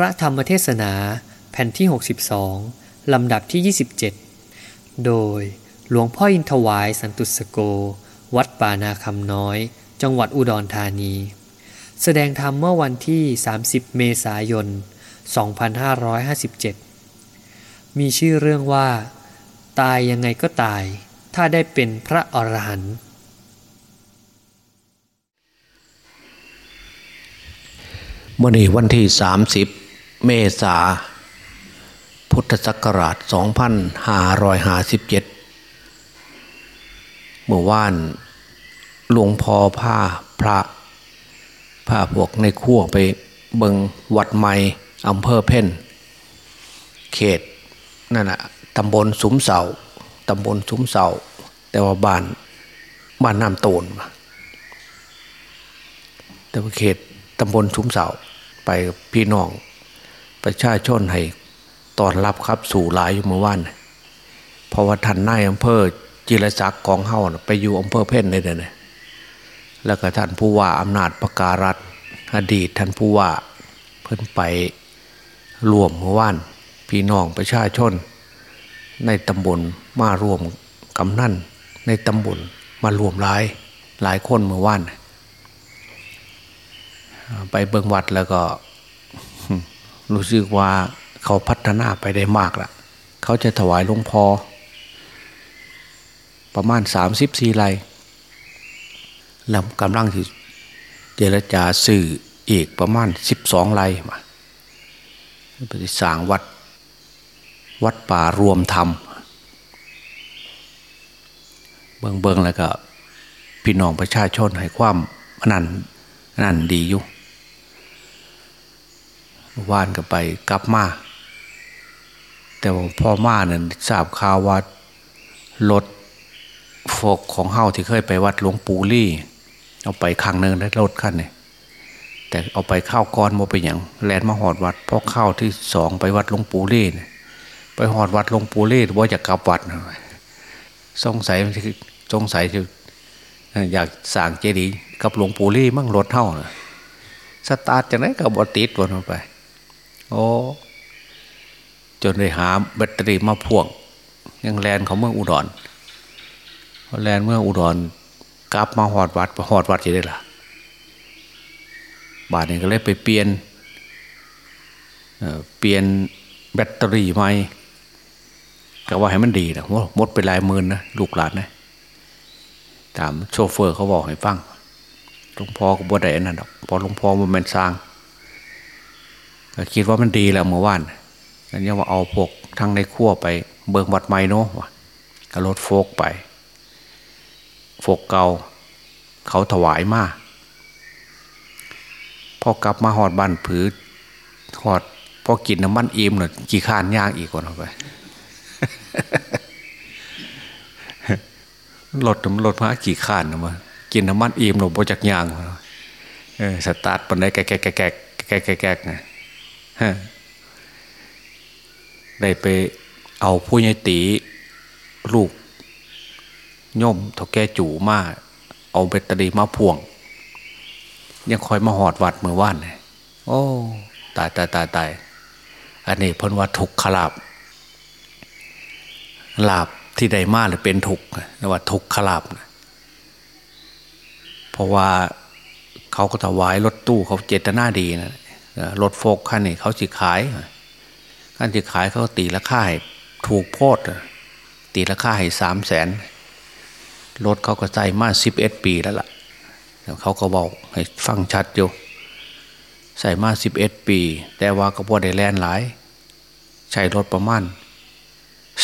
ระธรรมเทศนาแผ่นที่ 62 ลำดับที่ 27 โดยหลวงพ่ออินทวายสันตุสโก วัดป่านาคำน้อย จังหวัดอุดรธานี แสดงธรรมเมื่อวันที่ 30 เมษายน 2557 มีชื่อเรื่องว่า ตายยังไงก็ตาย ถ้าได้เป็นพระอรหันต์เมื่อนี้วันที่ 30 เมษาพุทธศักราช 2557 เมื่อวานหลวงพ่อผ้าพระผ้าพวกในขั้วไปเบิงวัดใหม่อำเภอเพ่น เขตนั่นนะตำบลสุมเสาตำบลสุมเสา แต่ว่าบ้านบ้านน้ำโตนแต่ว่าเขตตำบลชุมเสาไปพี่น้อง ประชาชนให้ตอนรับครับสู่หลายอยู่เมื่อวานเพราะว่าท่านนายอำเภอจิรศักดิ์กองเฮาน่ะไปอยู่อำเภอเพ่นเลยเนี่ยแล้วก็ท่านผู้ว่าอำนาจประการัฐอดีตท่านผู้ว่าเพิ่นไปรวมเมื่อวานพี่น้องประชาชน ในตำบลมารวมกำนันในตำบลมารวมหลายหลายคนเมื่อวานไปเบิงวัดแล้วก็ รู้สึกว่าเขาพัฒนาไปได้มากละเขาจะถวายหลวงพอ ประมาณสามสิบสี่ไร่แล้วกำลังที่เจรจาสื่ออีกประมาณสิบสองไร่มาไปสร้างวัด วัดป่ารวมธรรม เบิงเบิงแล้วก็พี่น้องประชาชนให้ความนั่นนั่นดีอยู่ ว่านก็ไปกลับมา แต่ว่าพ่อมาเนี่ยทราบข่าวว่ารถโฟกของเฮาที่เคยไปวัดหลวงปู่ลี่ เอาไปครั้งหนึ่งได้รถคันเนี่ยแต่เอาไปเข้าก้อนโมไปอย่างแลนมาหอดวัดพอเข้าที่สองไปวัดหลวงปู่ลี่เนี่ยไปหอดวัดหลวงปู่ลี่ว่าจะกลับวัดสงสัยสงสัยจะอยากสั่งเจดีย์กับหลวงปู่ลี่มั่งรถเท่าสตาร์ทจากไหนก็บอติดวนไป โอ้จนได้หาแบตเตอรี่มาพ่วง ยังแลนเขาเมืองอุดรพอแลนเมืองอุดรกลับมาหอดวัดหอดวัดจะได้ล่ะบาทนี้ก็เลยไปเปลี่ยนเปลี่ยนแบตเตอรี่ใหม่ก็ว่าให้มันดีนะมดไปหลายหมื่นนะลูกหลานนะตามโชเฟอร์เขาบอกให้ฟังหลวงพ่อก็บ่ได้นั่นหรอกพอหลวงพ่อมันเป็นสร้าง คิดว่ามันดีแล้วเมื่อวานนั่นยังว่าเอาพวกทั้งในขั้วไป เบิงวัดไมโนะวะก็รถโฟกไป โฟกเกาเขาถวายมาพอกลับมาหอดบ้านผือหอดพอกินน้ำมันอิ่มหน่อยกี่ข้านย่างอีกคนเอาไปรถรถพระกี่ข้านนะมากินน้ำมันอิ่มหนูโปจากยางเออสตาร์ทปันได้แกะแกะแกะแกะแกะแกะแกะ ได้ไปเอาผู้ใหญ่ตีลูกย่อมเท่าแก่จู่มา เอาแบตเตอรี่มาพ่วง ยังคอยมาหอดวัดเมื่อวานเลยโอ้ตายตายตายตายอันนี้พ้นว่าทุกขลาบลาบที่ใดมาหรือเป็นทุกเรียกว่าทุกขลาบนะเพราะว่าเขาก็ถวายรถตู้เขาเจตนาดีนะ รถโฟกคันนี้เขาจิขายคันจิขายเขาตีราคาให้ถูกโพดตีราคาให้สามแสนรถเขาก็ใจมาสิบเอ็ดปีแล้วล่ะเขาก็บอกให้ฟังชัดอยู่ใส่มาสิบเอ็ดปี แต่ว่าก็พอได้แลนหลาย ใช้รถประมาณ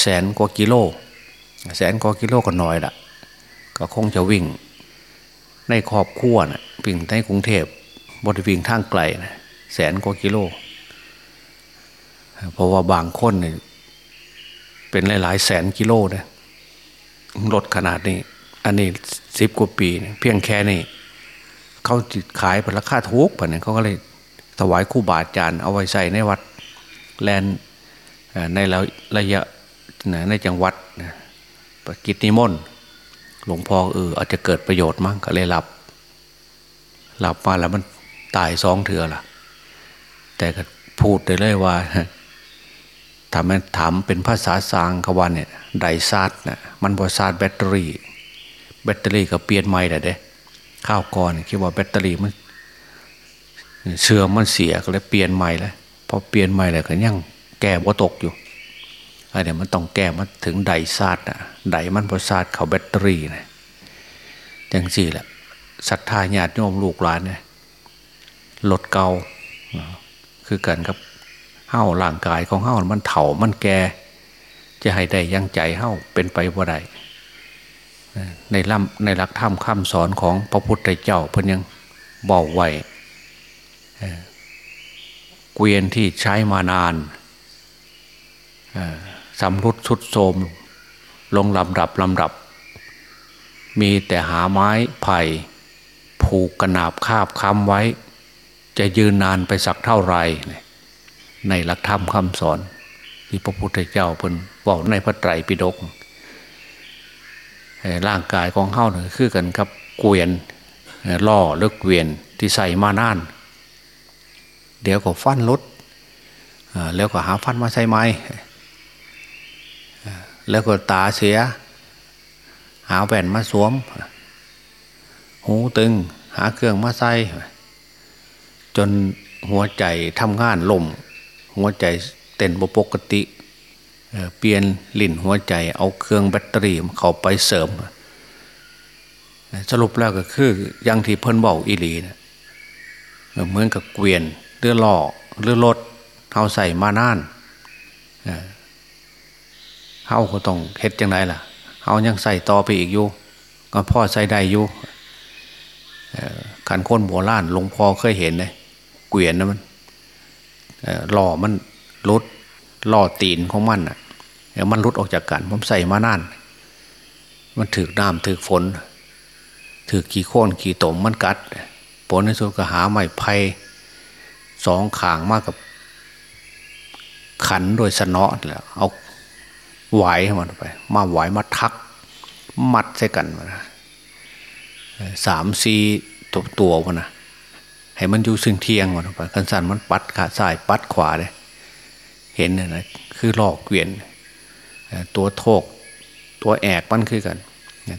แสนกว่ากิโล แสนกว่ากิโลก็น้อยละก็คงจะวิ่ง ในครอบครัวนะวิ่งในกรุงเทพบริวิ่งทางไกลนะ แสนกว่ากิโล เพราะว่าบางคนเนี่ยเป็นหลายๆแสนกิโลนะรถขนาดนี้ อันนี้สิบกว่าปี เพียงแค่นี้เขาขายเป็นราคาถูกปะเนี่ยเขาก็เลยถวายคู่บาอาจารย์เอาไว้ใส่ในวัดแลนในระยะในจังหวัดปกิจนิมนต์หลวงพ่อเอออาจจะเกิดประโยชน์มั้งก็เลยหลับ หลับมาแล้วมันตายสองเถื่อล่ะ แต่พูดได้เลยว่าถามถามเป็นภาษาสางควันเนี่ยไดซาดนะมันบอซาดแบตเตอรี่ แบตเตอรี่ก็เปลี่ยนใหม่แต่เด้ข้าวก่อนคิดว่าแบตเตอรี่มันเสื่อมมันเสียก็เลยเปลี่ยนใหม่แล้วพอเปลี่ยนใหม่แล้วก็ยังแก้บ่ตกอยู่ไอ้เดี๋ยมันต้องแก้มาถึงไดซาดนะไดมันบอซาดเขาแบตเตอรี่นะจังสี่แหละศรัทธาญาติโยมลูกหลานเนี่ยลดเก่า คือกันกับเฮ้าร่างกายของเฮ้ามันเถามันแก่จะให้ได้ยังใจเฮ้าเป็นไปว่าใดในลำในหลักธรรมคำสอนของพระพุทธเจ้าเพิ่นยังบอกไว้เกวียนที่ใช้มานานสำรุดสุดโทมลงลำดับลำดับ มีแต่หาไม้ไผ่ผูกกระนาบคาบค้ำไว้ จะยืนนานไปสักเท่าไรในหลักธรรมคำสอน ที่พระพุทธเจ้าเพิ่นบอกในพระไตรปิฎกร่างกายของเฮ้าเนี่ยคือกันครับเกวียนล่อเลือกเกวียนที่ใส่มานาน เดี๋ยวก็ฟันรถแล้วก็หาฟันมาใส่ไม้แล้วก็ตาเสีย หาแว่นมาสวม หูตึง หาเครื่องมาใส่ จนหัวใจทำงานลมหัวใจเต้นบปกติเปลี่ยนลิ่นหัวใจเอาเครื่องแบตเตอรี่เข้าไปเสริม สรุปแล้วก็คือยังที่เพิ่นบอกอีหลีนะเหมือนกับเกวียนเรือล่อเรือรถเฮาใส่มานานเฮาก็ต้องเฮ็ดจังไรล่ะเฮายังใส่ต่อไปอีกอยู่ก็พ่อใส่ได้อยู่ขันคนโบราณหลวงพ่อเคยเห็นเลย เกวียนนะมันหล่อมันรุดล่อตีนของมันอะเดี๋ยวมันรุดออกจากกันผมใส่มานาน มันถือน้ำถือฝน ถือกี่โค่นกี่ตมมันกัดผลในสุดก็หาไม้ไผ่สองขางมากกับขันโดยสนอแล้วเอาไหวมันไป มาไหวมาทัก มัดใส่กันมาสามสี่ตัวตัวมันนะ ให้มันอยู่ซึ่งเทียงมันไปขันสันมันปัดขาซ้ายปัดขวาเลยเห็นนะคือหลอกเกวียนตัวโทก ตัวแอกมันคือกัน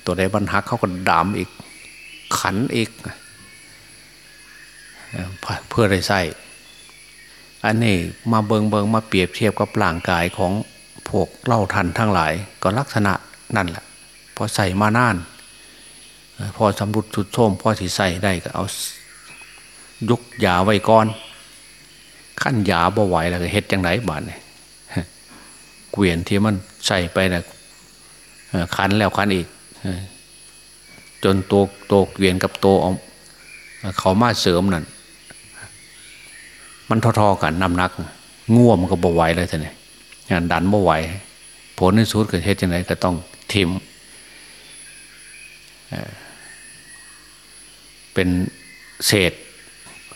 ตัวใดบรรทักเขาก็ดามอีก ขันอีกเพื่อได้ใส่อันนี้มาเบิงเบิงมาเปรียบเทียบกับร่างกายของพวกเล่าทันทั้งหลาย ก็ลักษณะนั่นแหละพอใส่มานาน พอสำรุดสุดโทมพอที่ใส่ได้ก็เอา ยุกยาไว้ก่อน ขั้นยาบ่ไหวแล้วเฮ็ดจังไหนบาดเนี่ยเกวียนที่มันใส่ไปนะคันแล้วคันอีก จนตัวตัวเกวียนกับตัวเขามาเสริมนั่นมันทอๆกันน้ำหนัก ง่วมันก็บ่ไหวเลยท่านเนี่ยดันบ่ไหวผลในสุดเกิดเหตุจังไหนก็ต้องทิมเป็นเศษ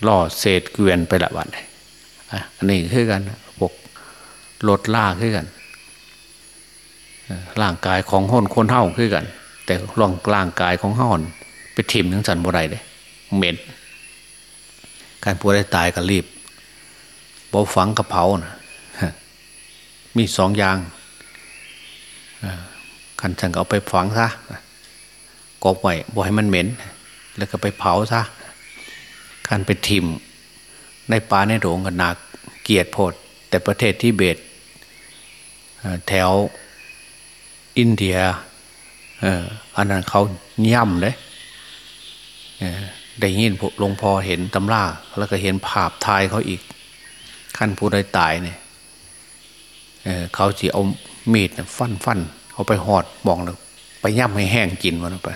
ล่อเศษเกวียนไปละวันอันนี้คือกันพวกลดล่าคือกันร่างกายของห่นคนเท่าคือกัน แต่ร่างร่างกายของห่อนไปทิ่มทั้งสันบุไรเลยเหม็นการผู้ได้ตายก็รีบบ่ฝังกระเพรานะมีสองอย่างคันฉันก็เอาไปฝังซะกบไว้บ่ให้มันเหม็น แล้วก็ไปเผาซะ คันไปทิมในป่าในโรงกันหนักเกียรติโพดแต่ประเทศที่เบตแถวอินเดียอันนั้นเขาย่ำเลยได้ยินหลวงพ่อเห็นตำราแล้วก็เห็นภาพทายเขาอีก ขั้นผู้ใดตายเนี่ยเขาจะเอามีดฟันฟันเอาไปหอดมองแล้วไปย่ำให้แห้งกินมันไป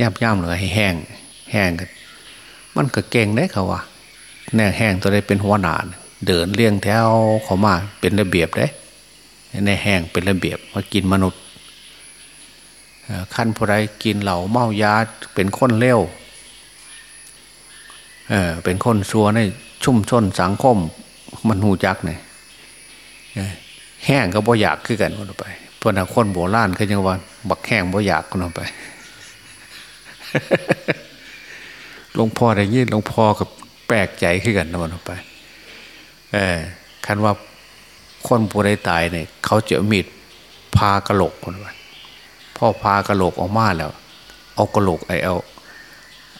ย่ำย่ำเลยให้แห้ง แห้งกัน มันก็เก่งได้เขาว่าแน่แห้งตัวได้เป็นหัวหนานเดินเลี้ยงแถวเขามาเป็นระเบียบได้ในแห้งเป็นระเบียบมากินมนุษย์ขั้นผู้ใดกินเหล่าเมายาเป็นคนเลี้ยวเออเป็นคนชัวในชุ่มชนสังคมมันหูจักเนี่ยแห้งก็บ่อยากขึ้นกันคนไปเพราะนักคนโบราณเขายังว่า บักแห้งบ่อยากคนไป หลวงพ่อได้ยินหลวงพ่อกับแปลกใจขึ้นกันนะวันไป เออคันว่าคนผู้ใดตายเนี่ยเขาจะมีดพากระโหลกคนว่าพ่อพากระโหลกออกมาแล้ว เอากระโหลกไอเอา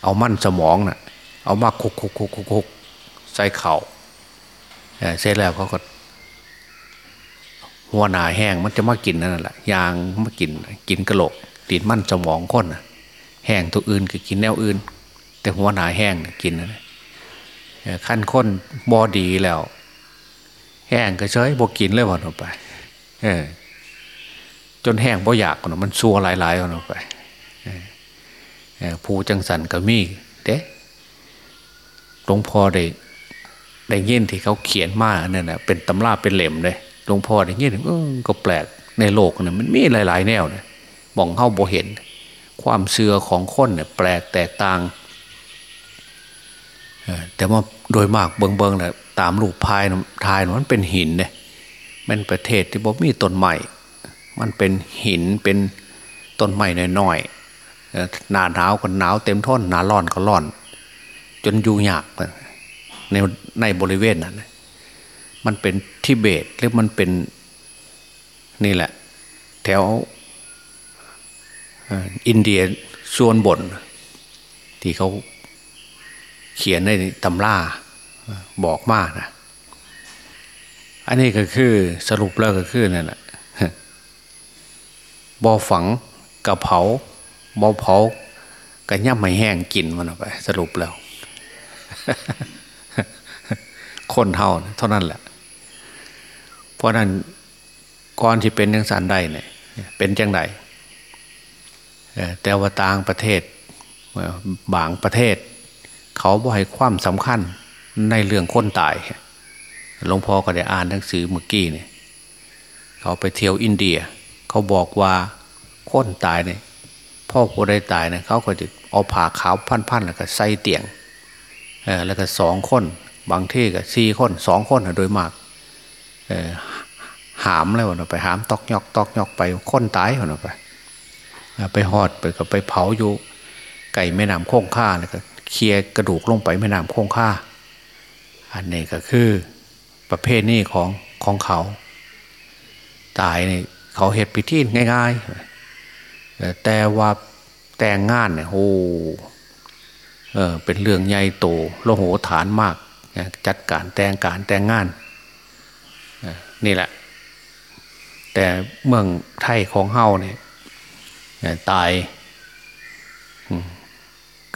เอามั่นสมองนะ่ะ เอามาคุกคุกคุกคุกคุกใส่เข่าเสร็จแล้วเขาก็ หัวหนาแห้งมันจะมากินนั่นแหละยางมากินกินกระโหลกตีนมั่นสมองคนนะแห้งตัวอื่นก็กินแนวอื่น แต่หัวหนาแห้งกินนะขั้นค้นบอดีแล้ว แห้งก็เฉยบกินเลยวันออกไป เออ จนแห้งบ่อยากมันซัวหลายๆวันออกไปผู้จังสันก็มีเด้หลวงพ่อได้ได้ยินที่เขาเขียนมาเนี่ยนะเป็นตำราเป็นเหล่มเลยหลวงพ่อได้ยินก็แปลกในโลกเนี่ยมันมีหลาย ๆ แนวเนี่ยมองเข้าโบเห็น ความเชื่อของคนเนี่ยแปลกแตกต่าง แต่ว่าโดยมากเบิงเบิงนะตามลูกพายทายมันเป็นหินเนี่ยมันประเทศที่บ่มีต้นใหม่มันเป็นหินเป็นต้นไม้น้อยๆหนาหนาวก็หนาวเต็มท้นหนาร้อนก็ร้อน จนอยู่ยากในในบริเวณนั้นมันเป็นทิเบตหรือมันเป็นนี่แหละ แถวอินเดียส่วนบนที่เขา เขียนในตำราบอกมากนะอันนี้ก็คือสรุปแล้วก็คือนั่นแหละบ่อฝังกระเผาบ่อเผากระย่ำไม่แห้งกินมันออกไป สรุปแล้ว คนเท่าเท่านั้นแหละ เพราะนั้นก่อนที่เป็นยังสันได้เนี่ยเป็นจังไดแต่ว่าต่างประเทศบางประเทศ เขาบ่ให้ความสำคัญในเรื่องคนตายหลวงพ่อก็ได้อ่านหนังสือเมื่อกี้เนี่ยเขาไปเที่ยวอินเดีย เขาบอกว่าคนตายเนี่ยพ่อผู้ใดตายเนี่ยเขาก็จะเอาผ่าขาวพันๆแล้วก็ใส่เตียงแล้วก็สองคน บางที่ก็สี่คนสองคนโดยมากหามแล้วนะไปหามตอกยอกตอกยอกไปคนตายนะไปไปหอดไปก็ไปเผาอยู่ไก่แม่น้ำโค้งค่าแล้วก็ เคลียกระดูกลงไปแม่น้ำคงค่า อันนี้ก็คือประเภทนี้ของของเขา ตายนี่เขาเหตุพิธีง่ายๆ แต่ว่าแต่งงานเนี่ยโอ้เออเป็นเรื่องใหญ่โตโลโหฐานมากจัดการแต่งการแต่งงานนี่แหละ แต่เมืองไทยของเฮาเนี่ยตาย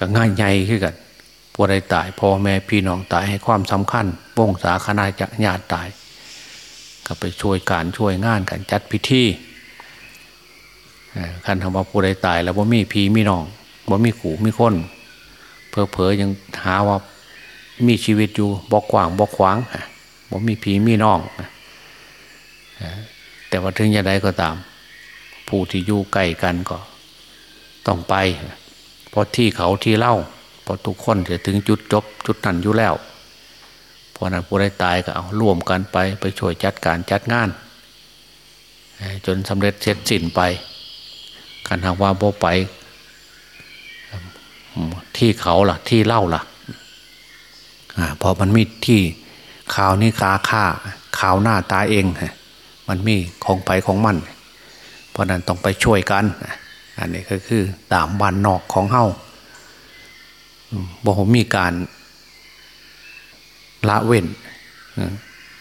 ก็ง่ายใหญ่ขึ้นกันพวกใดตายพ่อแม่พี่น้องตายให้ความสำคัญวงศาคณาจะญาติตาย ก็ไปช่วยการช่วยงานกันจัดพิธีคันทำว่าผู้ใดตาย แล้วว่ามีพีมีน้องว่ามีขู่มีคนเพอเพอยังหาว่ามีชีวิตอยู่บอกกว่างบอกขวางว่ามีพีมีน้องแต่ว่าถึงยังไงก็ตาม ผู้ที่อยู่ใกล้กันก็ต้องไป พราะที่เขาที่เล่าเพราะทุกคนจะถึงจุดจบ จุดนั้นอยู่แล้วเพราะนั้นผู้ได้ตายก็เอาร่วมกันไปไปช่วยจัดการจัดงาน จนสำเร็จเสร็จสิ้นไปกันหากว่าโบไป ที่เขาล่ะ ที่เล่าล่ะพอมันมีที่ข่าวนี้คาค่าข่าวหน้าตาเองมันมีของไปของมัน เพราะนั้นต้องไปช่วยกัน อันนี้ก็คือตามบ้านนอกของเฮาบอกมีการละเว้น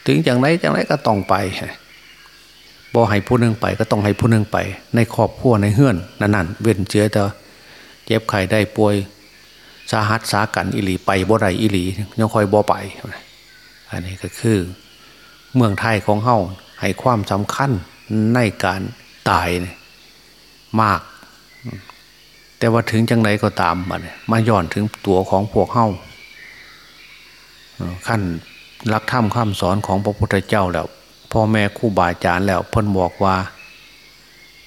ถึงอย่างไรอย่างไรก็ต้องไปบอให้ผู้นึงไปก็ต้องให้ผู้นึงไป ในครอบครัวในเฮือนนั่นนั่นเว้นเชื้อแต่เจ็บไข้ได้ป่วยสาหัสสากันอิหลีไปบ่ไรอิหลียังคอยบ่ไป อันนี้ก็คือ เมืองไทยของเฮาให้ความสำคัญในการตายมาก แต่ว่าถึงจังไรก็ตามมาเนี่ยมาย้อนถึงตัวของพวกเฮาขั้นรักธรรมข้ามสอนของพระพุทธเจ้าแล้วพ่อแม่ครูบาอาจารย์แล้วเพิ่นบอกว่า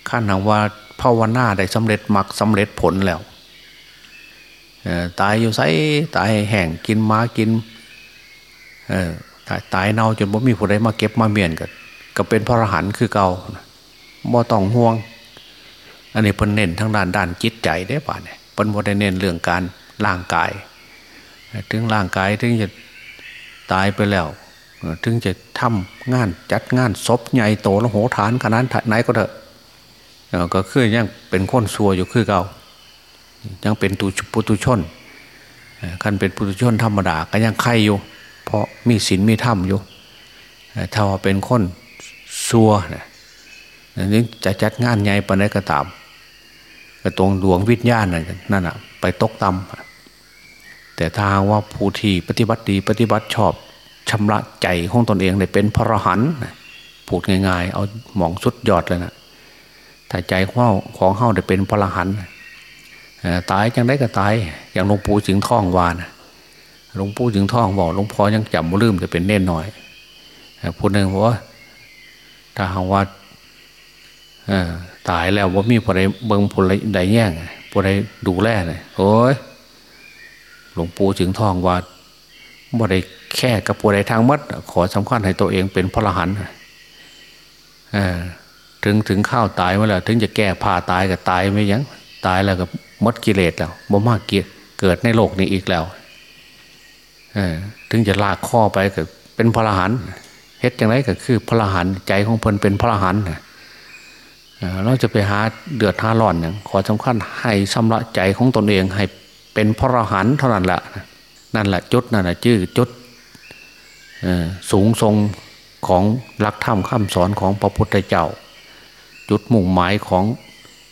ขั้นหนังว่าภาวนาได้สำเร็จมรรคสำเร็จผลแล้วตายอยู่ไสตายแห้งกินม้ากินตายเน่าจนบ่มีผู้ใดมาเก็บมาเมียนกันก็เป็นพระอรหันต์คือเก่าบ่ต้องห่วง อันนี้เพิ่นเน้นทั้งด้านด้านจิตใจได้ป่ะเนี่ยเพิ่นบ่ได้เน้นเรื่องการร่างกาย ถึงร่างกายถึงจะตายไปแล้ว ถึงจะทำงานจัดงานศพใหญ่โตแล้วโหฐานขนาดไหนก็เถอะก็คือยังเป็นคนซัวอยู่คือเก่ายังเป็นตุปุตุชนคันเป็นปุตุชนธรรมดาก็ยังไข่อยู่ เพราะมีศีลมีธรรมอยู่ถ้าว่าเป็นคนซัวเนี่ยนี่จะจัดงานใหญ่ปานใดก็ตาม ตรงดวงวิญญาณนั่นน่ะ ไปตกต่ำแต่ถ้าว่าผู้ที่ปฏิบัติดีปฏิบัติชอบชำระใจของตนเองได้เป็นพระหันพูดง่ายๆ เอาหมองสุดยอดเลยนะถ้าใจของเฮาของเฮาได้เป็นพระหันตายจังได้ก็ตาย อย่างหลวงปู่จึงท่องวานหลวงปู่จึงท่องบอกหลวงพ่อยังจำบ่ลืมจะเป็นเน่นหน่อยพูดหนึ่งบอกว่าถ้าหากว่า ตายแล้วว่ามีผู้ใดเบิ่งผู้ใดแย่งผู้ใดดูแลเลยโอ้ยหลวงปู่จึงทองว่าบ่ได้แค่กับผู้ใดทางมัดขอสำคัญให้ตัวเองเป็นพระหันถึงถึงข้าวตายมาแล้ว ถึงจะแก้ผ่าตายก็ตายไม่ยังตายแล้วก็มดกิเลสแล้วบ่มากเกิดในโลกนี้อีกแล้วถึงจะลากข้อไปก็เป็นพระหันเฮ็ดอย่างไรก็คือพระหันใจของเพลินเป็นพระหัน เราจะไปหาเดือดหาร้อนอย่างขอสำคัญให้ชำระใจของตนเองให้เป็นพระรหันเท่านั้นแหละนั่นแหละจุดนั่นแหละชื่อจุดสูงทรงของหลักธรรมคำสอนของพระพุทธเจ้า จุดมุ่งหมายของ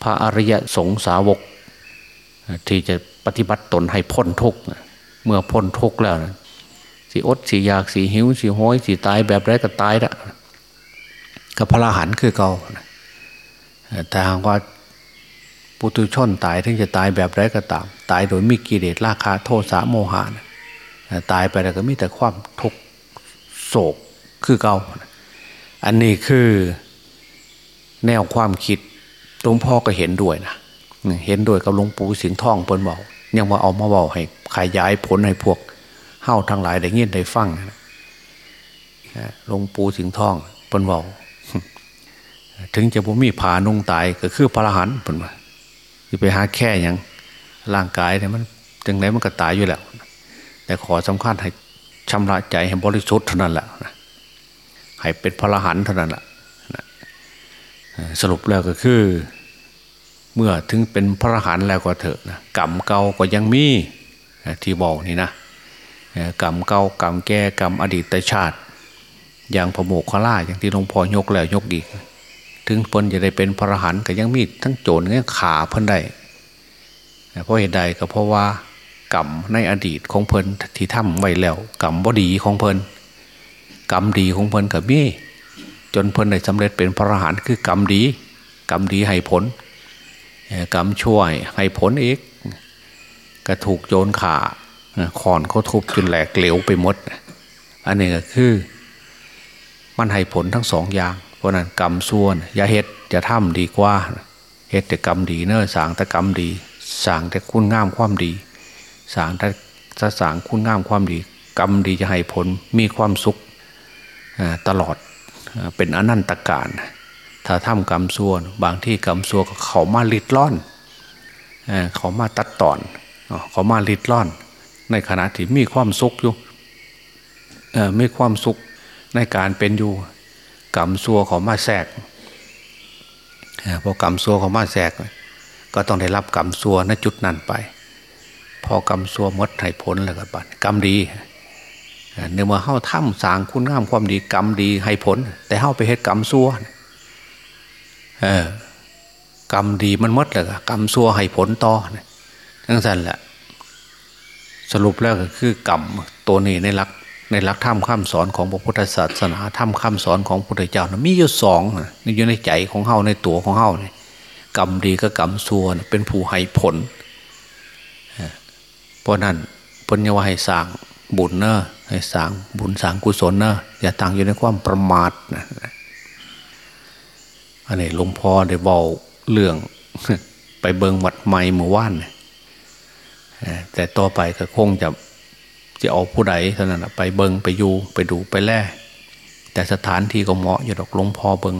พระอริยสงสาวก ที่จะปฏิบัติตนให้พ้นทุกข์เมื่อพ้นทุกข์แล้วสีอดสีอยากสีหิวสีห้อยสีตายแบบไรก็ตายละกับพระรหันคือเก่า แต่หากว่าปุตุชนตายถึงจะตายแบบไรก็ตาม ตายโดยมีกิเลสราคาโทษสาโมหะตายไปแล้วก็มีแต่ความทุกข์โศกคือเก่าอันนี้คือแนวความคิดหลวงพ่อก็เห็นด้วยนะเห็นด้วยกับหลวงปู่สิงห์ทองเปิ้นบอกยังมาเอามาบอกให้ขยายผลให้พวกเฮ้าทั้งหลายได้ยินได้ฟังหลวงปู่สิงห์ทองเปิ้นบอก ถึงจะบ่มีผานุ่งตายก็คือพระรหันเปิ้นว่าจะไปหาแค่ยังร่างกายเนี่ยมันจังไหนมันก็ตายอยู่แล้วแต่ขอสำคัญให้ชำระใจให้บริสุทธิ์เท่านั้นแหละให้เป็นพระรหันต์เท่านั้นแหละสรุปแล้วก็คือ เมื่อถึงเป็นพระรหันต์แล้วก็เถอะนะกรรมเก่าก็ยังมีที่บอกนี่นะกรรมเก่ากรรมแก่กรรมอดีตชาติ อย่างพระโมกขล่าอย่างที่หลวงพ่อยกแล้วยกอีก ถึงพนจะได้เป็นพระหันก็ยังมีทั้งโจรทั้งขาเพิ่นได้เพราะเหตุใดก็เพราะว่ากรรมในอดีตของเพลินที่ทำไว้แล้วกรรมบดีของเพลินกรรมดีของเพลินกับมีจนเพลินได้สำเร็จเป็นพระรหันต์คือกรรมดี กรรมดีให้ผลกรรมช่วยให้ผลอีกก็ถูกโจรขาขอนเขาทุบจนแหลกเหลวไปหมด อันนี้ก็คือ มันให้ผลทั้งสองอย่าง เพราะนั้นกรรมส่วนอย่าเฮ็ดจะทำดีกว่าเฮ็ดแต่กรรมดีเนอะสางแต่กรรมดีสางแต่คุณงามความดี สางถ้าสางคุณงามความดี กรรมดีจะให้ผลมีความสุขตลอดเป็นอนันตการ ถ้าทำกรรมซัวนบางที่กรรมซัวนเขามาลิดล่อนเขามาตัดตอนเขามาลิดล่อน ในขณะที่มีความสุขอยู่มีความสุขในการเป็นอยู่ กรรมซัวเขามาแทรกพอกรรมซัวเขามาแทรก ก็ต้องได้รับกรรมซัวณจุดนั้นไป พอกรรมซัวมดให้ผลแล้วก็บัดกรรมดีเนื่อมาเข้าถ้ำสางคุณงามความดีกรรมดีให้ผล แต่เข้าไปเหตุกรรมซัวเออกรรมดีมันมดเลยกรรมซัวให้ผลต่อทั้งสั้นแหละสรุปแล้วก็คือกรรมตัวนี้ในหลัก ในหลักธรรมคำสอนของพระพุทธศาสนาธรรมคำสอนของพระพุทธเจ้านะมีอยู่สองนี่อยู่ในใจของเฮาในตัวของเฮาเนี่ยกรรมดีกับกรรมซัวเป็นผู้ให้ผลเพราะนั้นปัญญาให้สร้างบุญเนอะให้สางบุญสางกุศลเนอะอย่าต่างอยู่ในความประมาทนะอันนี้หลวงพ่อได้บอกเรื่องไปเบิงวัดใหม่เมื่อวานแต่ต่อไปก็คงจะ จะเอาผู้ใดเท่านั้นไปเบิงไปอยู่ไปดูไปแล่ แต่สถานที่ก็เหมาะอยู่ดอกหลวงพ่อเบิง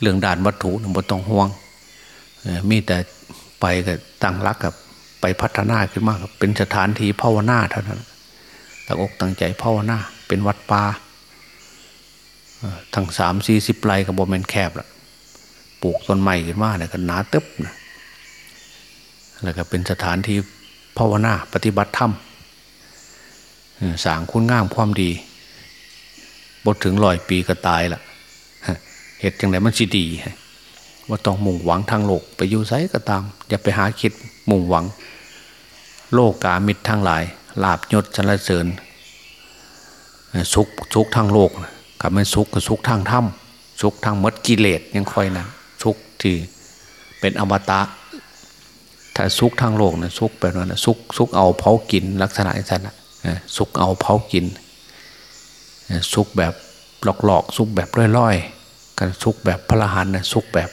เรื่องด่านวัตถุน่ต้องห่วงมีแต่ไปก็ตั้งรักกับไปพัฒนาขึ้นมากเป็นสถานที่ภาวนาเท่านั้นตั้งอกตั้งใจภาวนาเป็นวัดป่าทั้งสามสี่สิบไร่กับบแมนแคบละปลูกต้นไม้ขึ้นมาเนี่ยก็หนาเตึ๊บนะแล้วก็เป็นสถานที่ภาวนาปฏิบัติธรรม สางคุณงามความดีบทถึงร้อยปีก็ตายละเหตุจังไหนมันสิดีว่าต้องมุ่งหวังทางโลก ไปอยู่ไสก็ตาม อย่าไปหาคิดมุ่งหวัง โลกกามิตรทั้งหลายลาบยศชนเสริญสุขสุขทางโลกกับมันสุขกับสุขทางถ้ำสุขทางมดกิเลสยังคอยนะสุขที่เป็นอมตะถ้าสุขทางโลกนะสุขแบบนั้นะสุขสุขเอาเผากินลักษณะอย่างนั้น สุขเอาเผากิน สุขแบบหลอกๆ สุขแบบล่อยๆกันสุขแบบพระหันสุขแบบ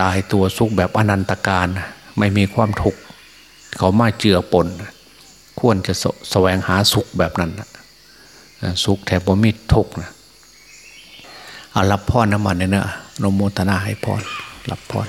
ตายตัวสุขแบบอนันตการไม่มีความทุกข์เขามาเจือปนควรจะแสวงหาสุขแบบนั้นสุขแทบบ่มีทุกข์นะเอารับพรน้ำมันเนี่ยนะนโมตนาให้พรรับพร